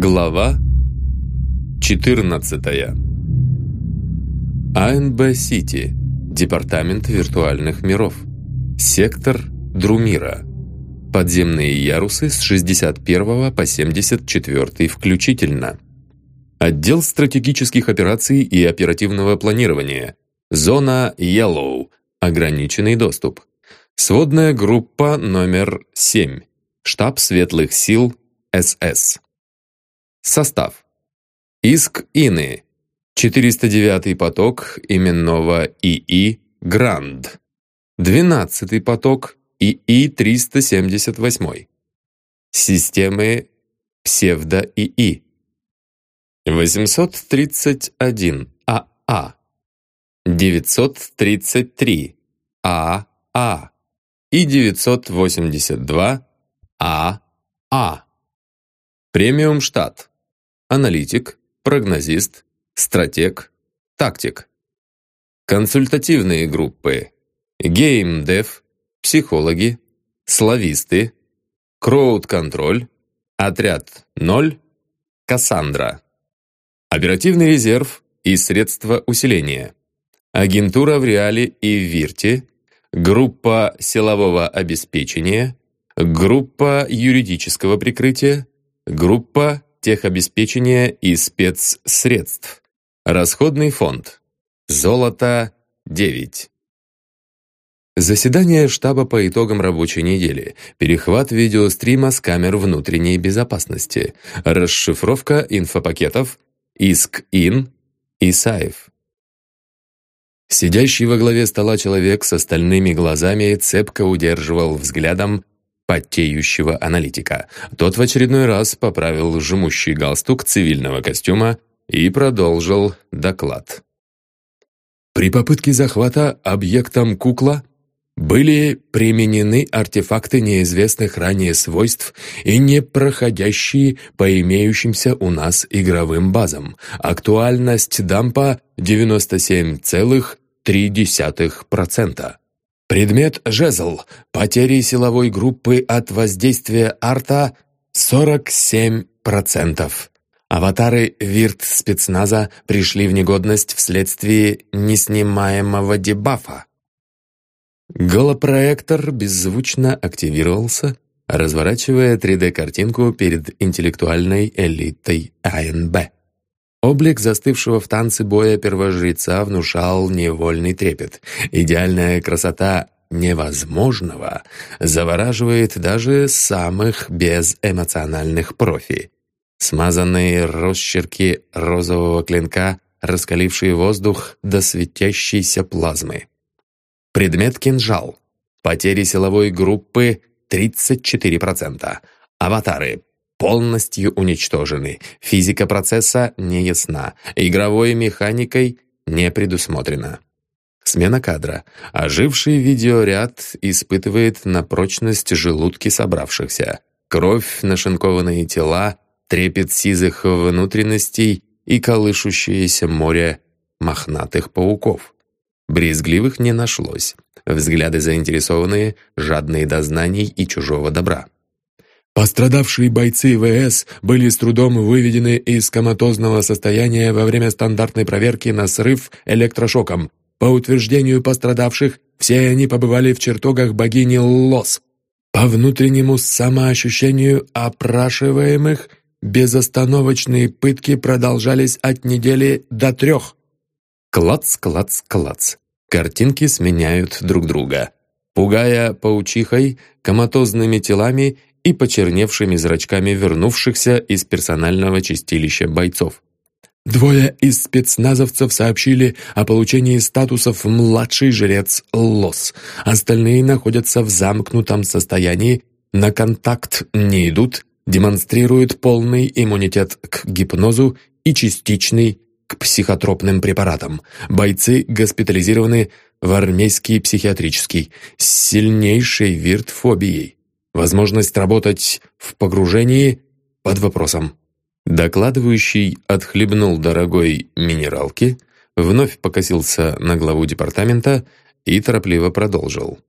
Глава 14 АНБ-Сити, Департамент виртуальных миров, сектор Друмира, подземные ярусы с 61 по 74 включительно, отдел стратегических операций и оперативного планирования, зона Yellow, ограниченный доступ, сводная группа номер 7, штаб светлых сил СС. Состав. Иск Ины. 409 поток именного ИИ Гранд. 12 поток ИИ 378. Системы псевдо-ИИ. 831 АА. 933 АА. И 982 АА. Премиум штат. Аналитик, прогнозист, стратег, тактик. Консультативные группы. Геймдев, психологи, слависты, кроуд-контроль, отряд 0, Кассандра. Оперативный резерв и средства усиления. Агентура в Реале и в Вирте, группа силового обеспечения, группа юридического прикрытия, группа техобеспечения и спецсредств. Расходный фонд. Золото 9. Заседание штаба по итогам рабочей недели, перехват видеострима с камер внутренней безопасности, расшифровка инфопакетов, иск-ин, ИСАев. Сидящий во главе стола человек с остальными глазами цепко удерживал взглядом потеющего аналитика. Тот в очередной раз поправил жмущий галстук цивильного костюма и продолжил доклад. При попытке захвата объектом «Кукла» были применены артефакты неизвестных ранее свойств и не проходящие по имеющимся у нас игровым базам. Актуальность дампа 97,3%. Предмет «Жезл». Потери силовой группы от воздействия арта 47%. Аватары вирт-спецназа пришли в негодность вследствие неснимаемого дебафа. Голопроектор беззвучно активировался, разворачивая 3D-картинку перед интеллектуальной элитой АНБ. Облик застывшего в танце боя первожреца внушал невольный трепет. Идеальная красота невозможного завораживает даже самых безэмоциональных профи. Смазанные росчерки розового клинка, раскалившие воздух до светящейся плазмы. Предмет кинжал. Потери силовой группы 34%. Аватары полностью уничтожены. Физика процесса не ясна. Игровой механикой не предусмотрена. Смена кадра. Оживший видеоряд испытывает на прочность желудки собравшихся. Кровь, нашинкованные тела, трепет сизых внутренностей и колышущееся море мохнатых пауков. Брезгливых не нашлось. Взгляды заинтересованные, жадные до знаний и чужого добра. Пострадавшие бойцы ВС были с трудом выведены из коматозного состояния во время стандартной проверки на срыв электрошоком. По утверждению пострадавших, все они побывали в чертогах богини Лос. По внутреннему самоощущению опрашиваемых безостановочные пытки продолжались от недели до трех. Клац, клац, клац. Картинки сменяют друг друга. Пугая паучихой, коматозными телами и почерневшими зрачками вернувшихся из персонального чистилища бойцов. Двое из спецназовцев сообщили о получении статусов «младший жрец Лос». Остальные находятся в замкнутом состоянии, на контакт не идут, демонстрируют полный иммунитет к гипнозу и частичный к психотропным препаратам. Бойцы госпитализированы в армейский психиатрический с сильнейшей виртфобией. Возможность работать в погружении под вопросом. Докладывающий отхлебнул дорогой минералки, вновь покосился на главу департамента и торопливо продолжил.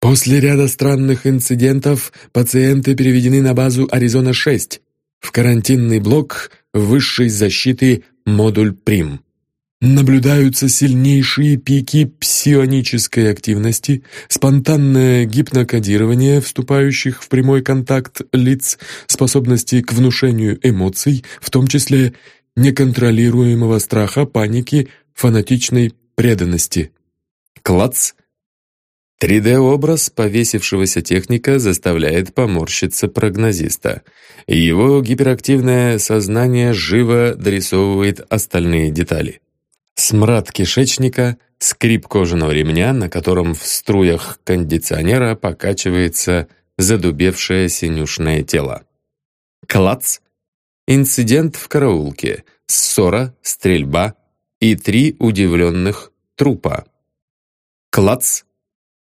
После ряда странных инцидентов пациенты переведены на базу Аризона-6. в карантинный блок высшей защиты модуль Прим. Наблюдаются сильнейшие пики псионической активности, спонтанное гипнокодирование вступающих в прямой контакт лиц, способности к внушению эмоций, в том числе неконтролируемого страха, паники, фанатичной преданности. Клац! 3D-образ повесившегося техника заставляет поморщиться прогнозиста. Его гиперактивное сознание живо дорисовывает остальные детали. Смрад кишечника, скрип кожаного ремня, на котором в струях кондиционера покачивается задубевшее синюшное тело. Клац! Инцидент в караулке, ссора, стрельба и три удивленных трупа. Клац!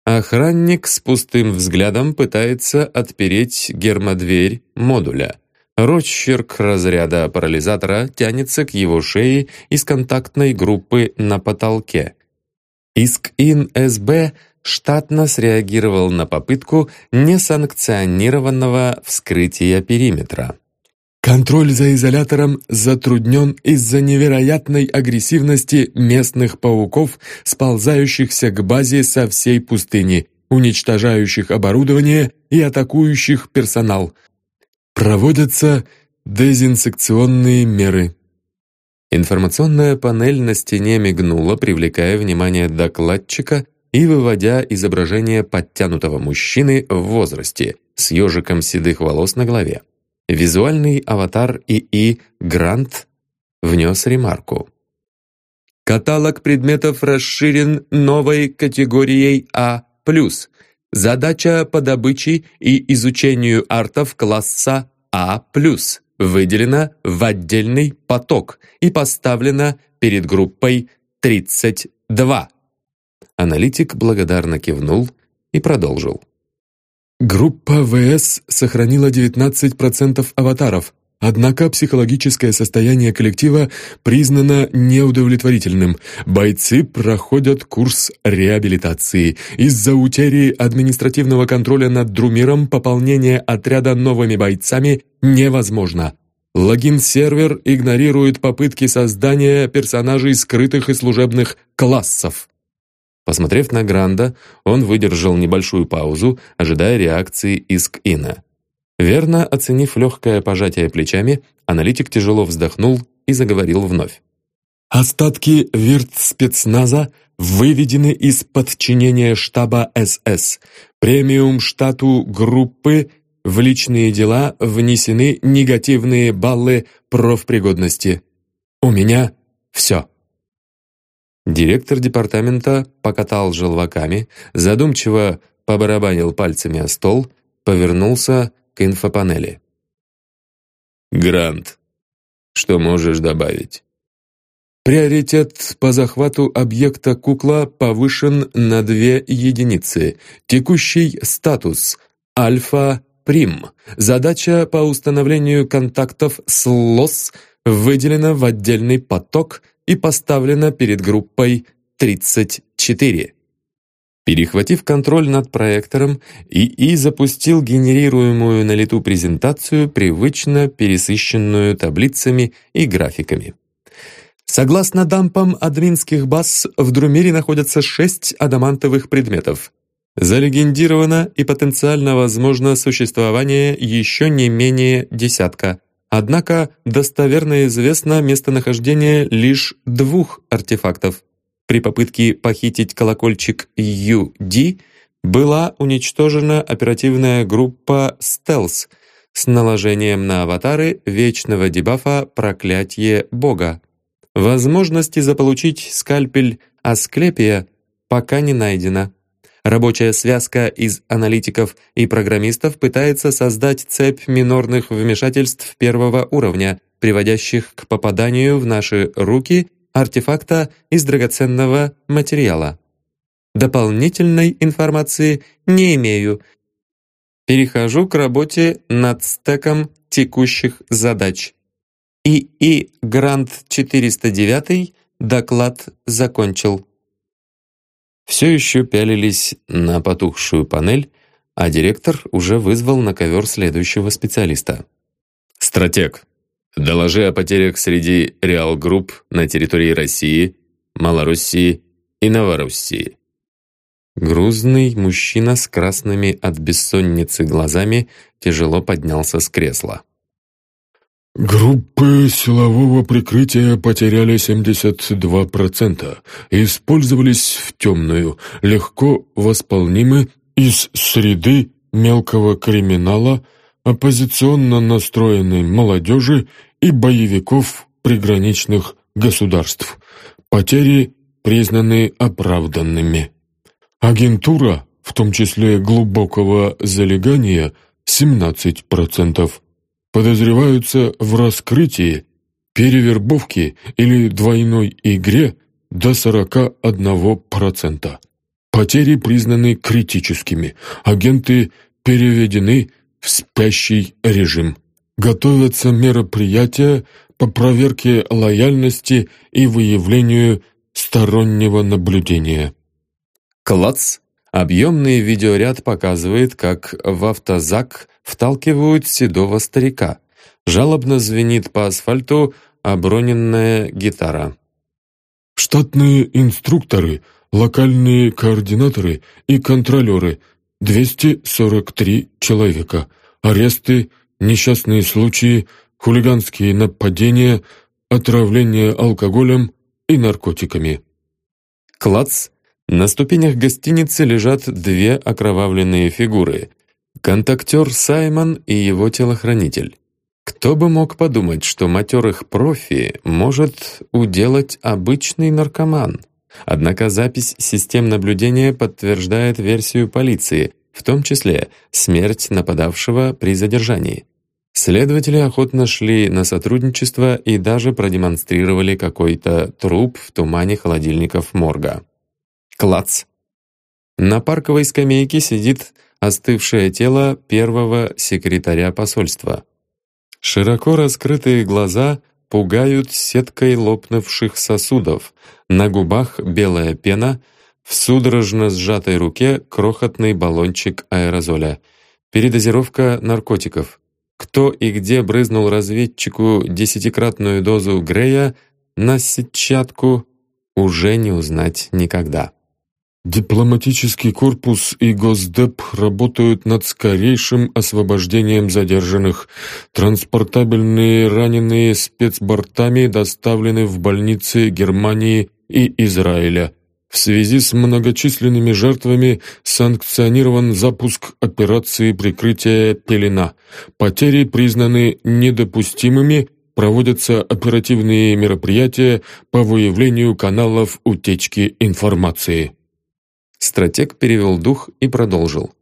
Охранник с пустым взглядом пытается отпереть гермодверь модуля. Росчерк разряда парализатора тянется к его шее из контактной группы на потолке. Иск-Ин СБ штатно среагировал на попытку несанкционированного вскрытия периметра. Контроль за изолятором затруднен из-за невероятной агрессивности местных пауков, сползающихся к базе со всей пустыни, уничтожающих оборудование и атакующих персонал. Проводятся дезинсекционные меры. Информационная панель на стене мигнула, привлекая внимание докладчика и выводя изображение подтянутого мужчины в возрасте с ежиком седых волос на голове. Визуальный аватар ИИ «Грант» внес ремарку. Каталог предметов расширен новой категорией А+. Задача по добыче и изучению артов класса А+, выделена в отдельный поток и поставлена перед группой 32. Аналитик благодарно кивнул и продолжил. Группа ВС сохранила 19% аватаров, однако психологическое состояние коллектива признано неудовлетворительным. Бойцы проходят курс реабилитации. Из-за утери административного контроля над Друмиром пополнение отряда новыми бойцами невозможно. Логин-сервер игнорирует попытки создания персонажей скрытых и служебных классов. Посмотрев на Гранда, он выдержал небольшую паузу, ожидая реакции Иск-Ина. Верно оценив легкое пожатие плечами, аналитик тяжело вздохнул и заговорил вновь. «Остатки вирт-спецназа выведены из подчинения штаба СС. Премиум штату группы в личные дела внесены негативные баллы профпригодности. У меня все». Директор департамента покатал желваками, задумчиво побарабанил пальцами о стол, повернулся к инфопанели. «Грант, что можешь добавить?» Приоритет по захвату объекта кукла повышен на две единицы. Текущий статус Альфа-Прим. Задача по установлению контактов с ЛОС выделена в отдельный поток – и поставлена перед группой 34. Перехватив контроль над проектором, ИИ запустил генерируемую на лету презентацию, привычно пересыщенную таблицами и графиками. Согласно дампам админских баз, в Друмире находятся шесть адамантовых предметов. Залегендировано и потенциально возможно существование еще не менее десятка. Однако достоверно известно местонахождение лишь двух артефактов. При попытке похитить колокольчик UD была уничтожена оперативная группа «Стелс» с наложением на аватары вечного дебафа «Проклятие Бога». Возможности заполучить скальпель Асклепия пока не найдено. Рабочая связка из аналитиков и программистов пытается создать цепь минорных вмешательств первого уровня, приводящих к попаданию в наши руки артефакта из драгоценного материала. Дополнительной информации не имею. Перехожу к работе над стеком текущих задач. ИИ Грант 409 доклад закончил все еще пялились на потухшую панель, а директор уже вызвал на ковер следующего специалиста. Стратег. Доложи о потерях среди Реал-групп на территории России, Малороссии и Новороссии. Грузный мужчина с красными от бессонницы глазами тяжело поднялся с кресла. Группы силового прикрытия потеряли 72%, использовались в темную, легко восполнимы из среды мелкого криминала, оппозиционно настроенной молодежи и боевиков приграничных государств. Потери признаны оправданными. Агентура, в том числе глубокого залегания, 17%. Подозреваются в раскрытии, перевербовке или двойной игре до 41%. Потери признаны критическими. Агенты переведены в спящий режим. Готовятся мероприятия по проверке лояльности и выявлению стороннего наблюдения. Клац! Объемный видеоряд показывает, как в автозак вталкивают седого старика. Жалобно звенит по асфальту оброненная гитара. Штатные инструкторы, локальные координаторы и контролеры – 243 человека. Аресты, несчастные случаи, хулиганские нападения, отравление алкоголем и наркотиками. Клац! На ступенях гостиницы лежат две окровавленные фигуры. Контактер Саймон и его телохранитель. Кто бы мог подумать, что матерых профи может уделать обычный наркоман? Однако запись систем наблюдения подтверждает версию полиции, в том числе смерть нападавшего при задержании. Следователи охотно шли на сотрудничество и даже продемонстрировали какой-то труп в тумане холодильников морга. Клац. На парковой скамейке сидит остывшее тело первого секретаря посольства. Широко раскрытые глаза пугают сеткой лопнувших сосудов, на губах белая пена, в судорожно сжатой руке крохотный баллончик аэрозоля. Передозировка наркотиков. Кто и где брызнул разведчику десятикратную дозу Грея на сетчатку, уже не узнать никогда. Дипломатический корпус и Госдеп работают над скорейшим освобождением задержанных. Транспортабельные раненые спецбортами доставлены в больницы Германии и Израиля. В связи с многочисленными жертвами санкционирован запуск операции прикрытия «Пелена». Потери признаны недопустимыми, проводятся оперативные мероприятия по выявлению каналов утечки информации. Стратег перевел дух и продолжил.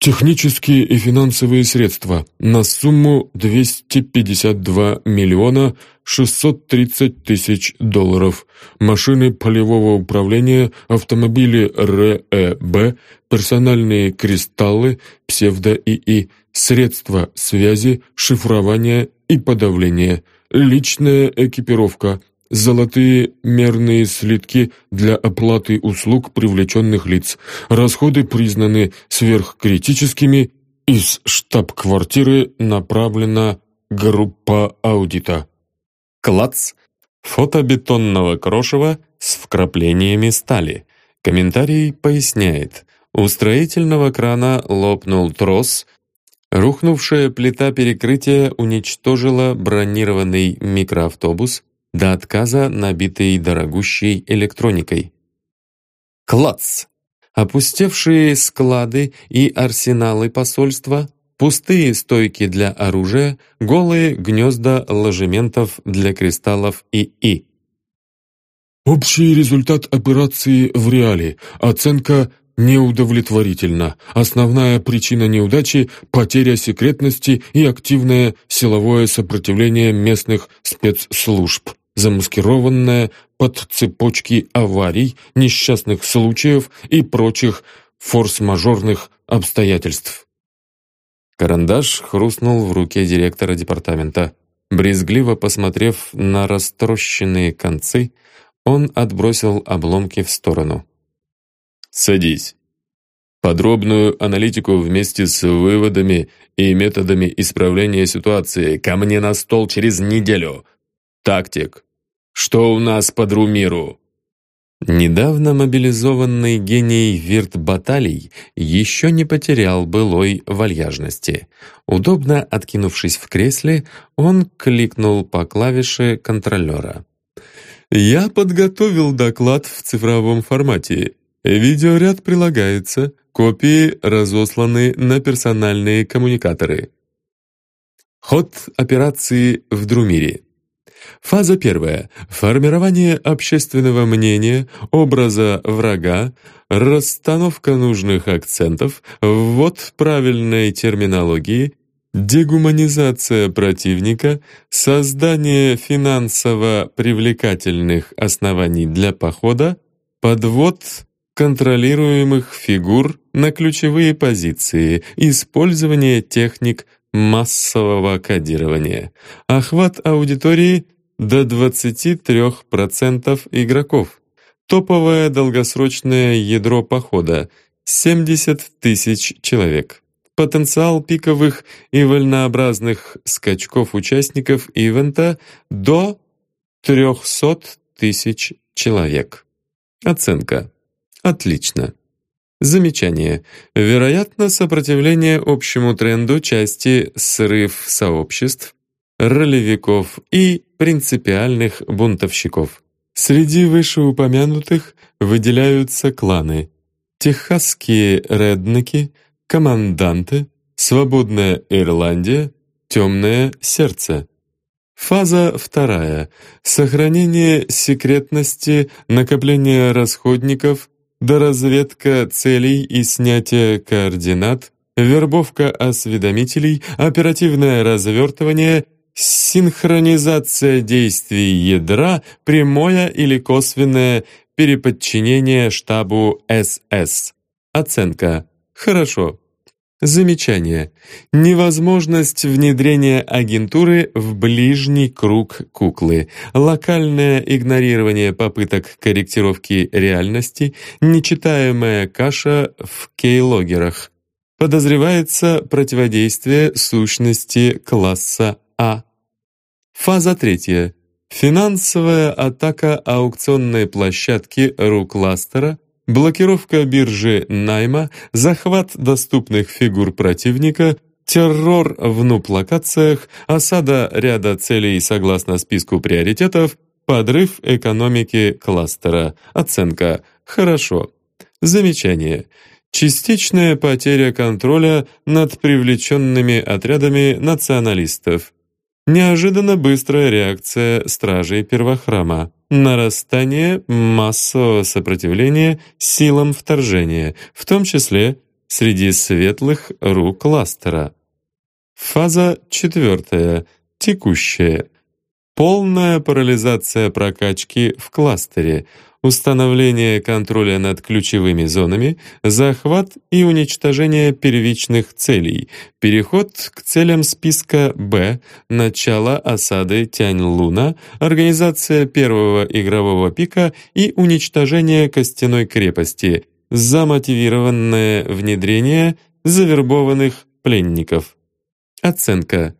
Технические и финансовые средства на сумму 252 миллиона 630 тысяч долларов. Машины полевого управления, автомобили РЭБ, персональные кристаллы, псевдо-ИИ, средства связи, шифрования и подавления, личная экипировка, Золотые мерные слитки для оплаты услуг привлеченных лиц. Расходы признаны сверхкритическими. Из штаб-квартиры направлена группа аудита. Клац. Фото бетонного крошева с вкраплениями стали. Комментарий поясняет. У строительного крана лопнул трос, Рухнувшая плита перекрытия уничтожила бронированный микроавтобус, до отказа набитый дорогущей электроникой. Клац! Опустевшие склады и арсеналы посольства, пустые стойки для оружия, голые гнезда ложементов для кристаллов ИИ. Общий результат операции в реале. Оценка неудовлетворительна. Основная причина неудачи – потеря секретности и активное силовое сопротивление местных спецслужб замаскированная под цепочки аварий, несчастных случаев и прочих форс-мажорных обстоятельств. Карандаш хрустнул в руке директора департамента. Брезгливо посмотрев на растрощенные концы, он отбросил обломки в сторону. «Садись». Подробную аналитику вместе с выводами и методами исправления ситуации ко мне на стол через неделю. Тактик. Что у нас по Друмиру? Недавно мобилизованный гений Вирт Баталий еще не потерял былой вальяжности. Удобно откинувшись в кресле, он кликнул по клавише контролера. «Я подготовил доклад в цифровом формате. Видеоряд прилагается. Копии разосланы на персональные коммуникаторы. Ход операции в Друмире. Фаза первая. Формирование общественного мнения, образа врага, расстановка нужных акцентов, ввод правильной терминологии, дегуманизация противника, создание финансово привлекательных оснований для похода, подвод контролируемых фигур на ключевые позиции, использование техник массового кодирования, охват аудитории до 23% игроков, топовое долгосрочное ядро похода 70 тысяч человек, потенциал пиковых и вольнообразных скачков участников ивента до 300 тысяч человек. Оценка Отлично. Замечание. Вероятно, сопротивление общему тренду части срыв сообществ, ролевиков и принципиальных бунтовщиков. Среди вышеупомянутых выделяются кланы Техасские реднеки, Команданты, Свободная Ирландия, Темное Сердце. Фаза вторая. Сохранение секретности, накопление расходников, доразведка целей и снятие координат, вербовка осведомителей, оперативное развертывание, синхронизация действий ядра, прямое или косвенное переподчинение штабу СС. Оценка. Хорошо. Замечание. Невозможность внедрения агентуры в ближний круг куклы, локальное игнорирование попыток корректировки реальности, нечитаемая каша в кейлогерах. Подозревается противодействие сущности класса А. Фаза третья. Финансовая атака аукционной площадки Рукластера блокировка биржи найма, захват доступных фигур противника, террор в нуп-локациях, осада ряда целей согласно списку приоритетов, подрыв экономики кластера. Оценка «Хорошо». Замечание. Частичная потеря контроля над привлеченными отрядами националистов. Неожиданно быстрая реакция стражей первохрама. Нарастание массового сопротивления силам вторжения, в том числе среди светлых рук кластера. Фаза четвертая. Текущая. Полная парализация прокачки в кластере – установление контроля над ключевыми зонами, захват и уничтожение первичных целей, переход к целям списка «Б», начало осады Тянь-Луна, организация первого игрового пика и уничтожение костяной крепости, замотивированное внедрение завербованных пленников. Оценка.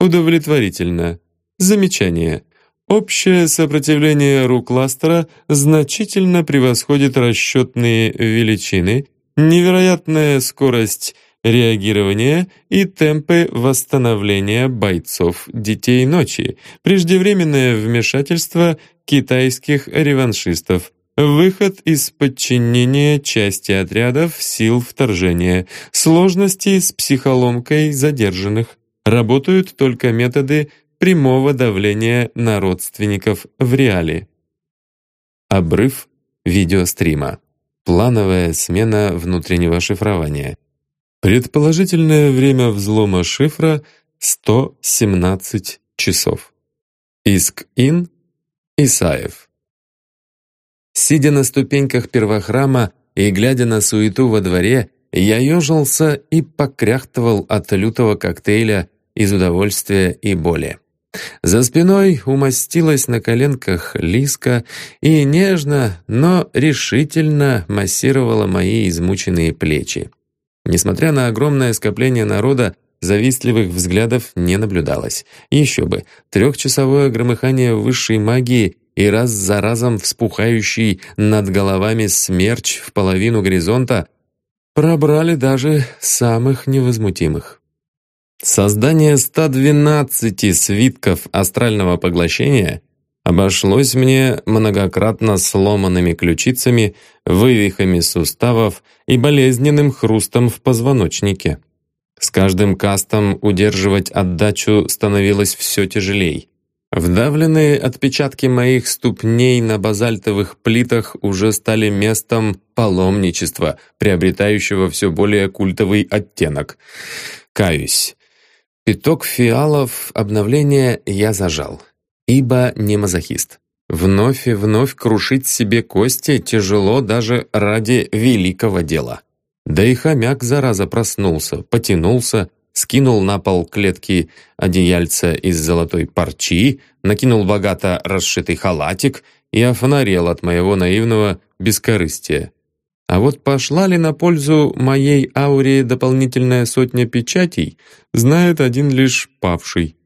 Удовлетворительно. Замечание. Общее сопротивление рук Ластера значительно превосходит расчетные величины, невероятная скорость реагирования и темпы восстановления бойцов «Детей ночи», преждевременное вмешательство китайских реваншистов, выход из подчинения части отрядов сил вторжения, сложности с психоломкой задержанных. Работают только методы прямого давления на родственников в реале. Обрыв видеострима. Плановая смена внутреннего шифрования. Предположительное время взлома шифра 117 часов. Иск-Ин Исаев. Сидя на ступеньках первохрама и глядя на суету во дворе, я ежился и покряхтывал от лютого коктейля из удовольствия и боли. За спиной умостилась на коленках Лиска и нежно, но решительно массировала мои измученные плечи. Несмотря на огромное скопление народа, завистливых взглядов не наблюдалось. Еще бы, трехчасовое громыхание высшей магии и раз за разом вспухающий над головами смерч в половину горизонта пробрали даже самых невозмутимых. Создание 112 свитков астрального поглощения обошлось мне многократно сломанными ключицами, вывихами суставов и болезненным хрустом в позвоночнике. С каждым кастом удерживать отдачу становилось все тяжелей. Вдавленные отпечатки моих ступней на базальтовых плитах уже стали местом паломничества, приобретающего все более культовый оттенок. Каюсь, Пяток фиалов обновления я зажал, ибо не мазохист. Вновь и вновь крушить себе кости тяжело даже ради великого дела. Да и хомяк, зараза, проснулся, потянулся, скинул на пол клетки одеяльца из золотой парчи, накинул богато расшитый халатик и офонарел от моего наивного бескорыстия. А вот пошла ли на пользу моей ауре дополнительная сотня печатей, знает один лишь павший.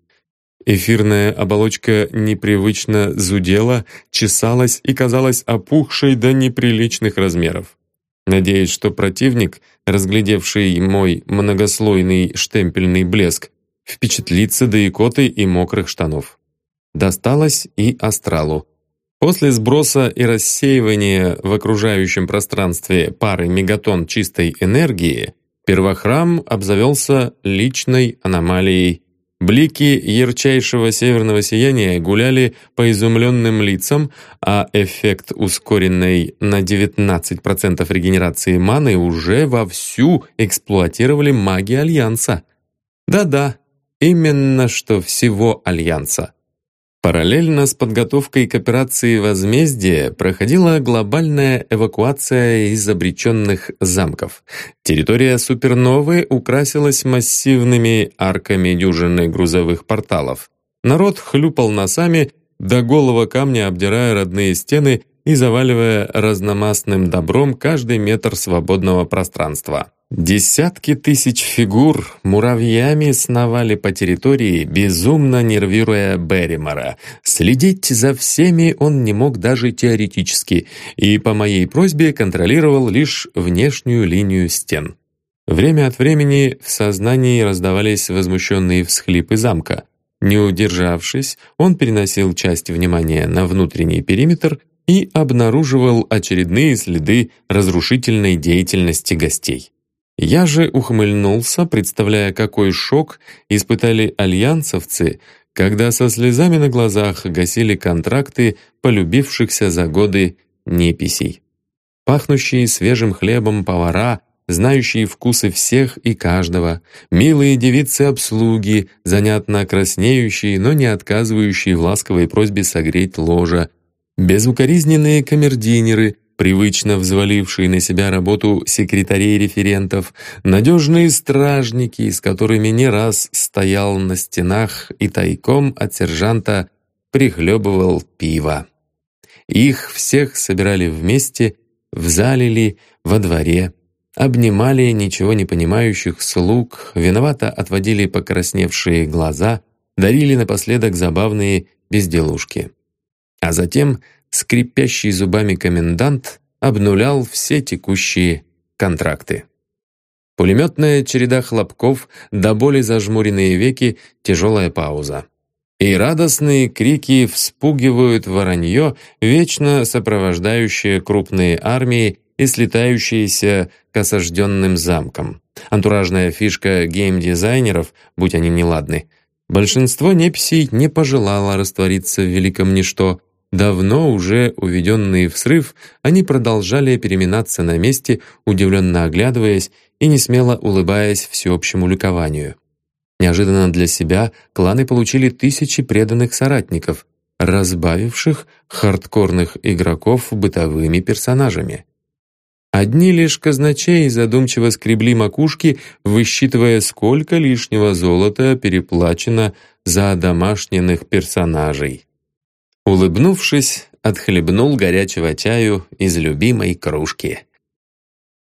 Эфирная оболочка непривычно зудела, чесалась и казалась опухшей до неприличных размеров. Надеюсь, что противник, разглядевший мой многослойный штемпельный блеск, впечатлится до икоты и мокрых штанов. Досталось и астралу. После сброса и рассеивания в окружающем пространстве пары мегатон чистой энергии, первохрам обзавелся личной аномалией. Блики ярчайшего северного сияния гуляли по изумленным лицам, а эффект ускоренной на 19% регенерации маны уже вовсю эксплуатировали маги Альянса. Да-да, именно что всего Альянса. Параллельно с подготовкой к операции возмездия проходила глобальная эвакуация из обреченных замков. Территория суперновой украсилась массивными арками дюжины грузовых порталов. Народ хлюпал носами, до голого камня обдирая родные стены и заваливая разномастным добром каждый метр свободного пространства. Десятки тысяч фигур муравьями сновали по территории, безумно нервируя Берримора. Следить за всеми он не мог даже теоретически, и по моей просьбе контролировал лишь внешнюю линию стен. Время от времени в сознании раздавались возмущенные всхлипы замка. Не удержавшись, он переносил часть внимания на внутренний периметр и обнаруживал очередные следы разрушительной деятельности гостей. Я же ухмыльнулся, представляя, какой шок испытали альянсовцы, когда со слезами на глазах гасили контракты полюбившихся за годы неписей. Пахнущие свежим хлебом повара, знающие вкусы всех и каждого, милые девицы-обслуги, занятно краснеющие, но не отказывающие в ласковой просьбе согреть ложа, безукоризненные камердинеры — привычно взвалившие на себя работу секретарей-референтов, надежные стражники, с которыми не раз стоял на стенах и тайком от сержанта прихлебывал пиво. Их всех собирали вместе, в зале ли, во дворе, обнимали ничего не понимающих слуг, виновато отводили покрасневшие глаза, дарили напоследок забавные безделушки. А затем скрипящий зубами комендант обнулял все текущие контракты. Пулеметная череда хлопков, до боли зажмуренные веки, тяжелая пауза. И радостные крики вспугивают воронье, вечно сопровождающее крупные армии и слетающиеся к осажденным замкам. Антуражная фишка геймдизайнеров, будь они неладны. Большинство неписей не пожелало раствориться в великом ничто, Давно уже уведенные в срыв, они продолжали переминаться на месте, удивленно оглядываясь и несмело улыбаясь всеобщему ликованию. Неожиданно для себя кланы получили тысячи преданных соратников, разбавивших хардкорных игроков бытовыми персонажами. Одни лишь казначей задумчиво скребли макушки, высчитывая, сколько лишнего золота переплачено за домашних персонажей. Улыбнувшись, отхлебнул горячего чаю из любимой кружки.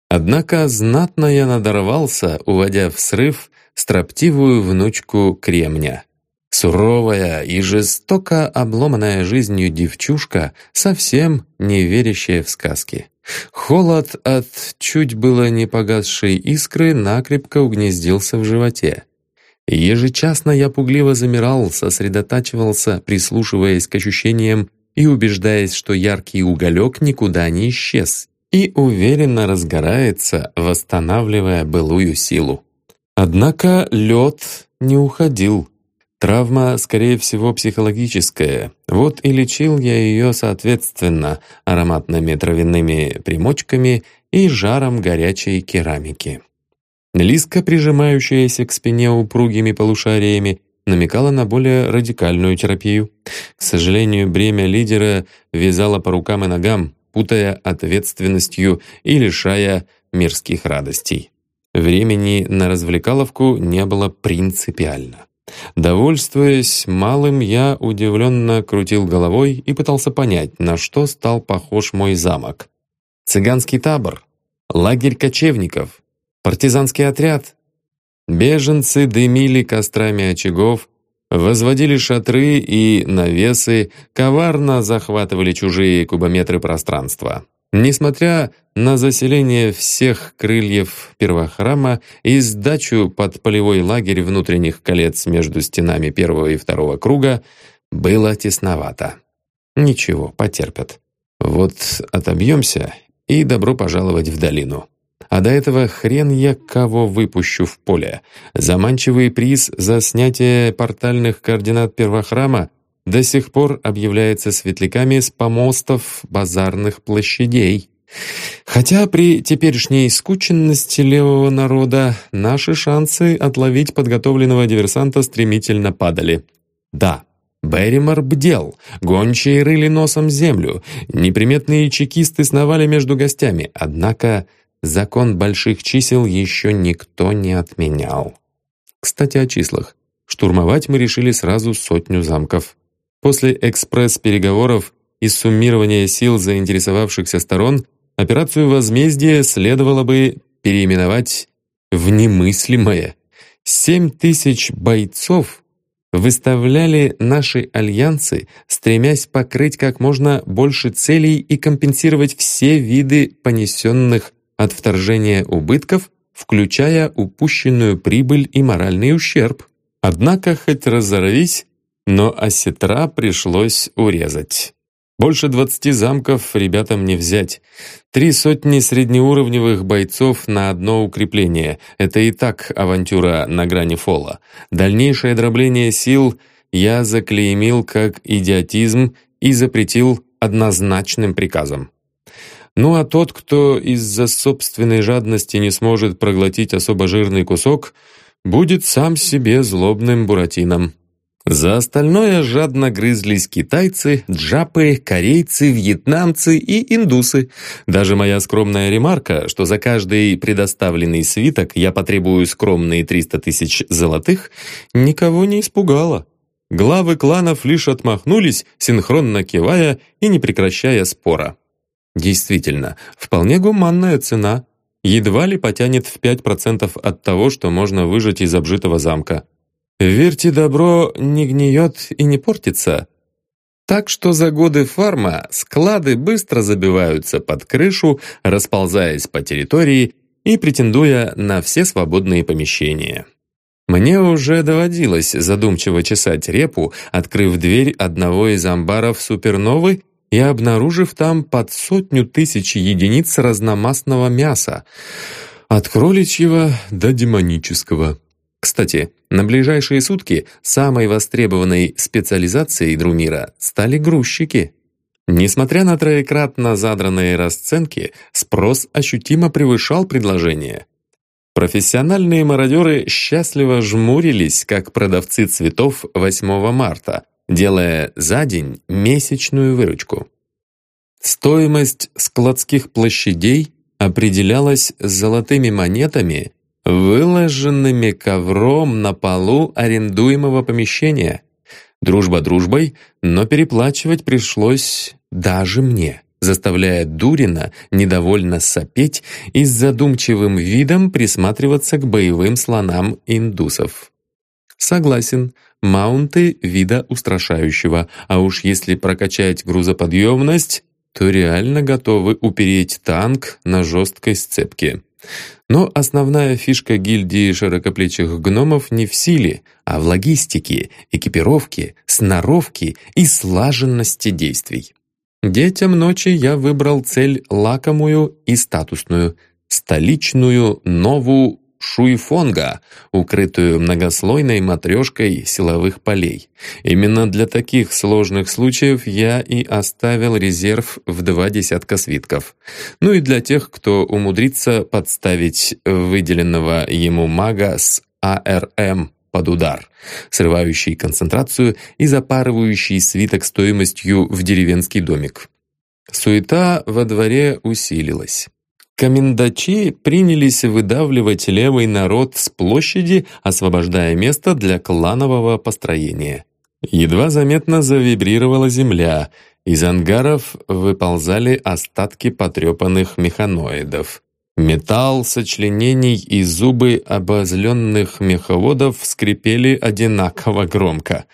Однако знатно я надорвался, уводя в срыв строптивую внучку Кремня. Суровая и жестоко обломанная жизнью девчушка, совсем не верящая в сказки. Холод от чуть было не погасшей искры накрепко угнездился в животе. Ежечасно я пугливо замирал, сосредотачивался, прислушиваясь к ощущениям и убеждаясь, что яркий уголек никуда не исчез и уверенно разгорается, восстанавливая былую силу. Однако лед не уходил. Травма, скорее всего, психологическая. Вот и лечил я ее соответственно ароматными травяными примочками и жаром горячей керамики. Лиска, прижимающаяся к спине упругими полушариями, намекала на более радикальную терапию. К сожалению, бремя лидера вязало по рукам и ногам, путая ответственностью и лишая мирских радостей. Времени на развлекаловку не было принципиально. Довольствуясь малым, я удивленно крутил головой и пытался понять, на что стал похож мой замок. Цыганский табор, лагерь кочевников, партизанский отряд. Беженцы дымили кострами очагов, возводили шатры и навесы, коварно захватывали чужие кубометры пространства. Несмотря на заселение всех крыльев первохрама и сдачу под полевой лагерь внутренних колец между стенами первого и второго круга, было тесновато. Ничего, потерпят. Вот отобьемся, и добро пожаловать в долину. А до этого хрен я кого выпущу в поле. Заманчивый приз за снятие портальных координат первохрама до сих пор объявляется светляками с помостов базарных площадей. Хотя при теперешней скученности левого народа наши шансы отловить подготовленного диверсанта стремительно падали. Да, Берримор бдел, гончие рыли носом землю, неприметные чекисты сновали между гостями, однако закон больших чисел еще никто не отменял. Кстати, о числах. Штурмовать мы решили сразу сотню замков. После экспресс-переговоров и суммирования сил заинтересовавшихся сторон операцию возмездия следовало бы переименовать в немыслимое. Семь тысяч бойцов выставляли наши альянсы, стремясь покрыть как можно больше целей и компенсировать все виды понесенных от вторжения убытков, включая упущенную прибыль и моральный ущерб. Однако, хоть разорвись, но осетра пришлось урезать. Больше двадцати замков ребятам не взять. Три сотни среднеуровневых бойцов на одно укрепление. Это и так авантюра на грани фола. Дальнейшее дробление сил я заклеймил как идиотизм и запретил однозначным приказом. Ну а тот, кто из-за собственной жадности не сможет проглотить особо жирный кусок, будет сам себе злобным буратином. За остальное жадно грызлись китайцы, джапы, корейцы, вьетнамцы и индусы. Даже моя скромная ремарка, что за каждый предоставленный свиток я потребую скромные 300 тысяч золотых, никого не испугала. Главы кланов лишь отмахнулись, синхронно кивая и не прекращая спора. Действительно, вполне гуманная цена. Едва ли потянет в 5% от того, что можно выжать из обжитого замка. Верьте, добро не гниет и не портится. Так что за годы фарма склады быстро забиваются под крышу, расползаясь по территории и претендуя на все свободные помещения. Мне уже доводилось задумчиво чесать репу, открыв дверь одного из амбаров суперновы и обнаружив там под сотню тысяч единиц разномастного мяса, от кроличьего до демонического. Кстати, на ближайшие сутки самой востребованной специализацией Друмира стали грузчики. Несмотря на троекратно задранные расценки, спрос ощутимо превышал предложение. Профессиональные мародеры счастливо жмурились, как продавцы цветов 8 марта, делая за день месячную выручку. Стоимость складских площадей определялась золотыми монетами выложенными ковром на полу арендуемого помещения. Дружба дружбой, но переплачивать пришлось даже мне, заставляя Дурина недовольно сопеть и с задумчивым видом присматриваться к боевым слонам индусов. Согласен, маунты вида устрашающего, а уж если прокачать грузоподъемность, то реально готовы упереть танк на жесткой сцепке. Но основная фишка гильдии широкоплечих гномов не в силе, а в логистике, экипировке, сноровке и слаженности действий. Детям ночи я выбрал цель лакомую и статусную — столичную новую Шуйфонга, укрытую многослойной матрешкой силовых полей. Именно для таких сложных случаев я и оставил резерв в два десятка свитков. Ну и для тех, кто умудрится подставить выделенного ему мага с АРМ под удар, срывающий концентрацию и запарывающий свиток стоимостью в деревенский домик. Суета во дворе усилилась. Комендачи принялись выдавливать левый народ с площади, освобождая место для кланового построения. Едва заметно завибрировала земля, из ангаров выползали остатки потрепанных механоидов. Металл сочленений и зубы обозленных меховодов скрипели одинаково громко.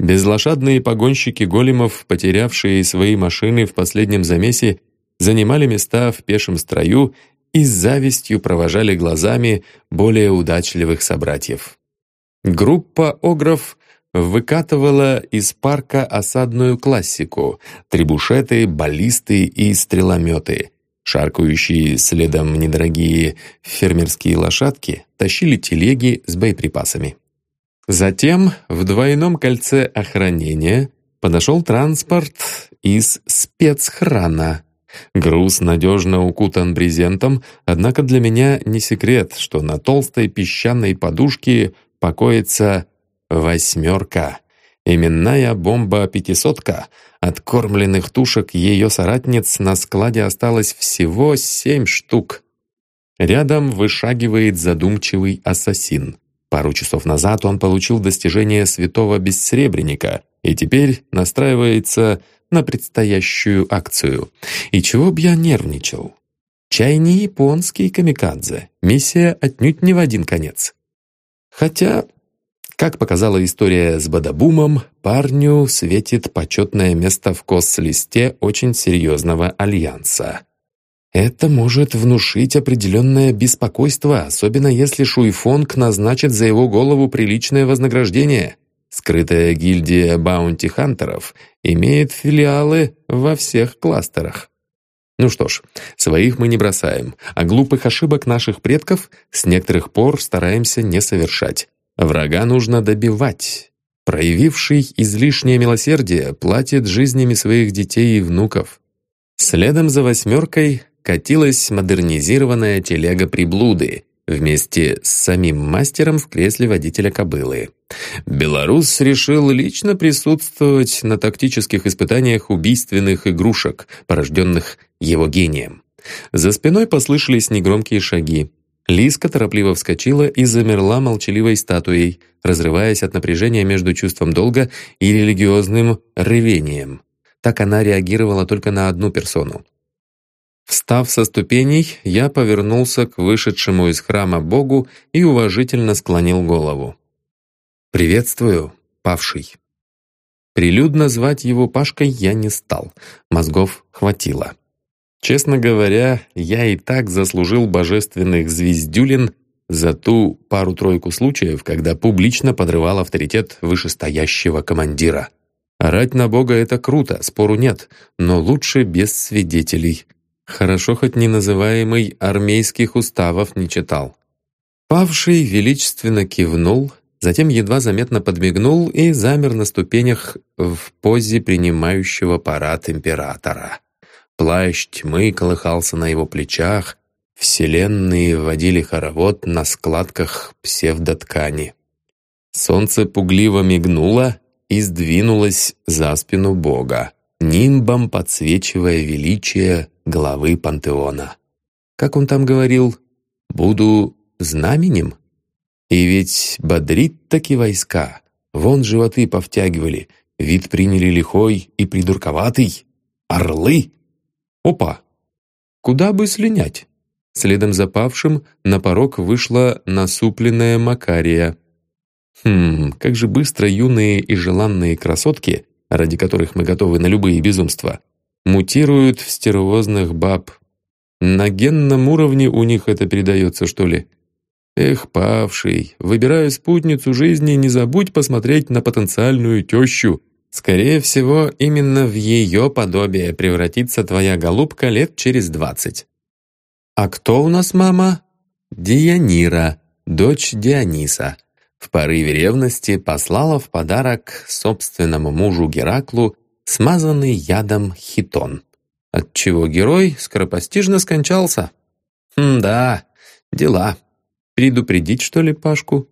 Безлошадные погонщики големов, потерявшие свои машины в последнем замесе, занимали места в пешем строю и с завистью провожали глазами более удачливых собратьев. Группа огров выкатывала из парка осадную классику — трибушеты, баллисты и стрелометы. Шаркающие следом недорогие фермерские лошадки тащили телеги с боеприпасами. Затем в двойном кольце охранения подошел транспорт из спецхрана — Груз надежно укутан брезентом, однако для меня не секрет, что на толстой песчаной подушке покоится «восьмерка». Именная бомба-пятисотка. От кормленных тушек ее соратниц на складе осталось всего семь штук. Рядом вышагивает задумчивый ассасин. Пару часов назад он получил достижение святого бессребреника и теперь настраивается на предстоящую акцию. И чего б я нервничал? Чай не японский камикадзе, миссия отнюдь не в один конец. Хотя, как показала история с Бадабумом, парню светит почетное место в кос-листе очень серьезного альянса. Это может внушить определенное беспокойство, особенно если Шуйфонг назначит за его голову приличное вознаграждение. Скрытая гильдия баунти-хантеров имеет филиалы во всех кластерах. Ну что ж, своих мы не бросаем, а глупых ошибок наших предков с некоторых пор стараемся не совершать. Врага нужно добивать. Проявивший излишнее милосердие платит жизнями своих детей и внуков. Следом за «восьмеркой» катилась модернизированная телега приблуды, вместе с самим мастером в кресле водителя кобылы. Белорус решил лично присутствовать на тактических испытаниях убийственных игрушек, порожденных его гением. За спиной послышались негромкие шаги. Лиска торопливо вскочила и замерла молчаливой статуей, разрываясь от напряжения между чувством долга и религиозным ревением. Так она реагировала только на одну персону. Встав со ступеней, я повернулся к вышедшему из храма Богу и уважительно склонил голову. «Приветствую, павший». Прилюдно звать его Пашкой я не стал, мозгов хватило. Честно говоря, я и так заслужил божественных звездюлин за ту пару-тройку случаев, когда публично подрывал авторитет вышестоящего командира. Орать на Бога — это круто, спору нет, но лучше без свидетелей. Хорошо хоть не называемый армейских уставов не читал. Павший величественно кивнул, затем едва заметно подмигнул и замер на ступенях в позе принимающего парад императора. Плащ тьмы колыхался на его плечах, вселенные водили хоровод на складках псевдоткани. Солнце пугливо мигнуло и сдвинулось за спину бога, нимбом подсвечивая величие главы пантеона. Как он там говорил, «Буду знаменем. И ведь бодрит таки войска. Вон животы повтягивали, вид приняли лихой и придурковатый. Орлы! Опа! Куда бы слинять? Следом за павшим на порог вышла насупленная Макария. Хм, как же быстро юные и желанные красотки, ради которых мы готовы на любые безумства, мутируют в стервозных баб. На генном уровне у них это передается, что ли? Эх, павший, выбирая спутницу жизни, не забудь посмотреть на потенциальную тещу. Скорее всего, именно в ее подобие превратится твоя голубка лет через двадцать. А кто у нас мама? Дионира, дочь Диониса. В порыве ревности послала в подарок собственному мужу Гераклу смазанный ядом хитон, отчего герой скоропостижно скончался. М да, дела. Предупредить, что ли, Пашку?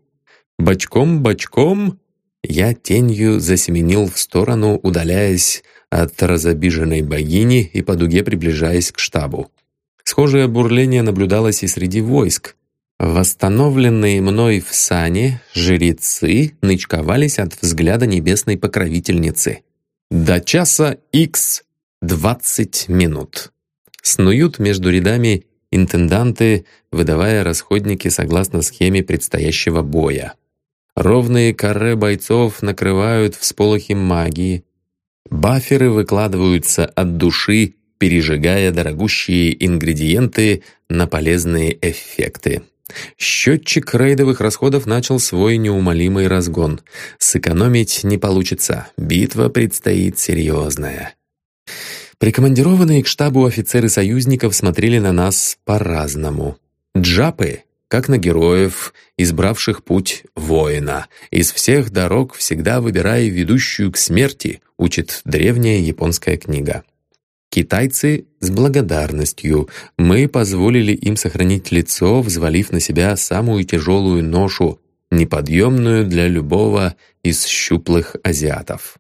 Бочком-бочком я тенью засеменил в сторону, удаляясь от разобиженной богини и по дуге приближаясь к штабу. Схожее бурление наблюдалось и среди войск. Восстановленные мной в сане жрецы нычковались от взгляда небесной покровительницы. До часа икс двадцать минут. Снуют между рядами интенданты, выдавая расходники согласно схеме предстоящего боя. Ровные каре бойцов накрывают всполохи магии. Баферы выкладываются от души, пережигая дорогущие ингредиенты на полезные эффекты. Счетчик рейдовых расходов начал свой неумолимый разгон. Сэкономить не получится, битва предстоит серьезная. Прикомандированные к штабу офицеры союзников смотрели на нас по-разному. Джапы, как на героев, избравших путь воина. Из всех дорог всегда выбирая ведущую к смерти, учит древняя японская книга. Китайцы с благодарностью. Мы позволили им сохранить лицо, взвалив на себя самую тяжелую ношу, неподъемную для любого из щуплых азиатов.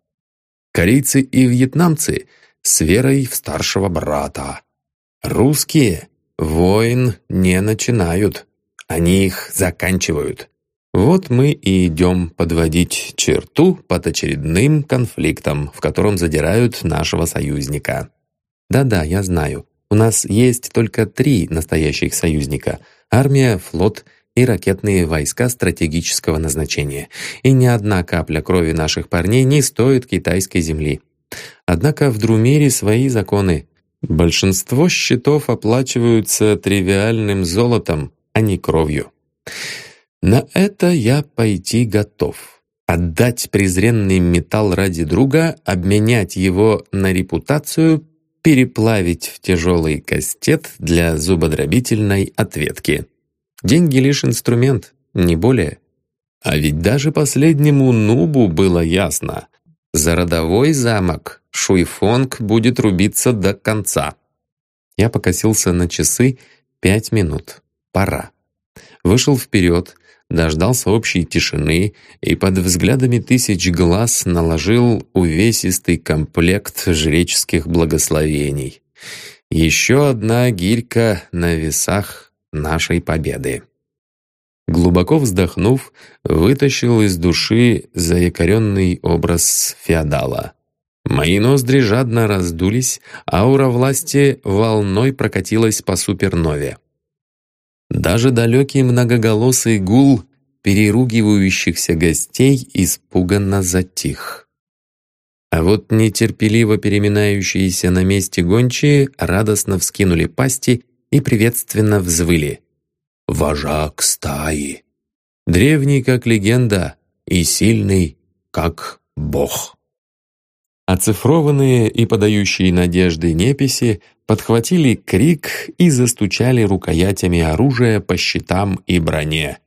Корейцы и вьетнамцы — с верой в старшего брата. Русские войн не начинают, они их заканчивают. Вот мы и идем подводить черту под очередным конфликтом, в котором задирают нашего союзника. Да-да, я знаю, у нас есть только три настоящих союзника — армия, флот и ракетные войска стратегического назначения. И ни одна капля крови наших парней не стоит китайской земли. Однако в Друмире свои законы. Большинство счетов оплачиваются тривиальным золотом, а не кровью. На это я пойти готов. Отдать презренный металл ради друга, обменять его на репутацию, переплавить в тяжелый кастет для зубодробительной ответки. Деньги лишь инструмент, не более. А ведь даже последнему нубу было ясно. За родовой замок Шуйфонг будет рубиться до конца. Я покосился на часы пять минут. Пора. Вышел вперед, дождался общей тишины и под взглядами тысяч глаз наложил увесистый комплект жреческих благословений. Еще одна гирька на весах нашей победы. Глубоко вздохнув, вытащил из души заякоренный образ феодала. Мои ноздри жадно раздулись, аура власти волной прокатилась по супернове. Даже далекий многоголосый гул переругивающихся гостей испуганно затих. А вот нетерпеливо переминающиеся на месте гончие радостно вскинули пасти и приветственно взвыли вожак стаи. Древний как легенда и сильный как бог. Оцифрованные и подающие надежды неписи подхватили крик и застучали рукоятями оружия по щитам и броне,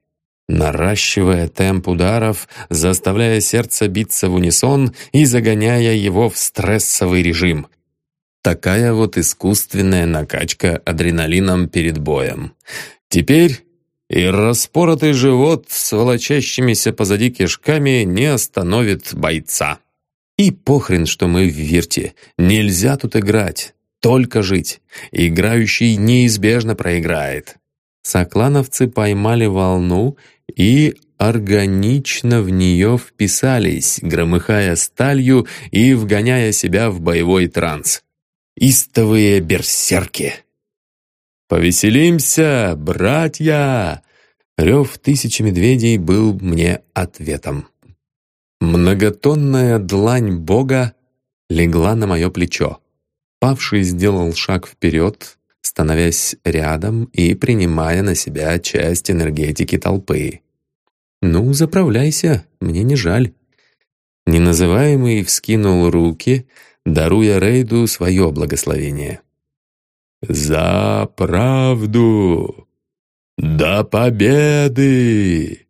наращивая темп ударов, заставляя сердце биться в унисон и загоняя его в стрессовый режим. Такая вот искусственная накачка адреналином перед боем. Теперь и распоротый живот с волочащимися позади кишками не остановит бойца. И похрен, что мы в Вирте. Нельзя тут играть, только жить. Играющий неизбежно проиграет. Соклановцы поймали волну и органично в нее вписались, громыхая сталью и вгоняя себя в боевой транс. Истовые берсерки. «Повеселимся, братья!» Рев тысячи медведей был мне ответом. Многотонная длань Бога легла на мое плечо. Павший сделал шаг вперед, становясь рядом и принимая на себя часть энергетики толпы. «Ну, заправляйся, мне не жаль». Неназываемый вскинул руки, даруя Рейду свое благословение. «За правду! До победы!»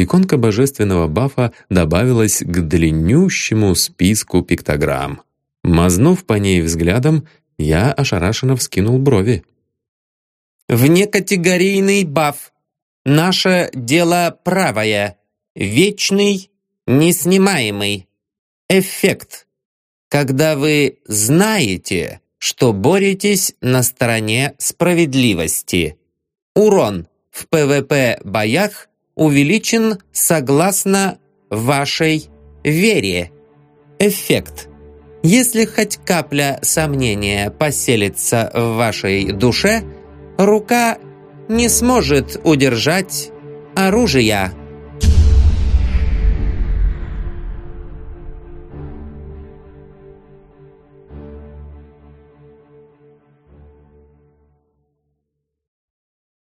Иконка божественного бафа добавилась к длиннющему списку пиктограмм. Мазнув по ней взглядом, я ошарашенно вскинул брови. «Внекатегорийный баф. Наше дело правое. Вечный, неснимаемый. Эффект. Когда вы знаете, что боретесь на стороне справедливости. Урон в ПВП-боях увеличен согласно вашей вере. Эффект. Если хоть капля сомнения поселится в вашей душе, рука не сможет удержать оружия.